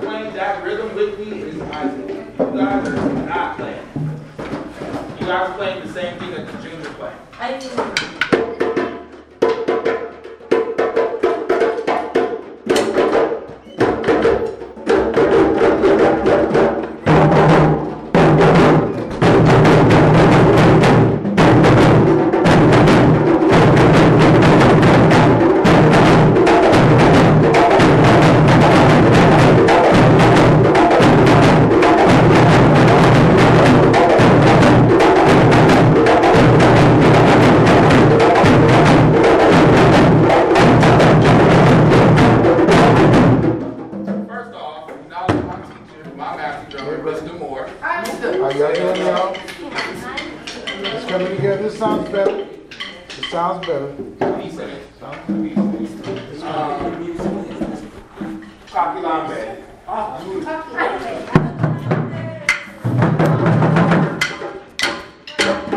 playing that rhythm with me, is Isaac. You guys are not playing. You guys are playing the same thing that the juniors play. My teacher, my math teacher, Mr. Moore. How y'all doing, y'all? It's coming together. This sounds better. It sounds better. He said it. Um, Copy line bed.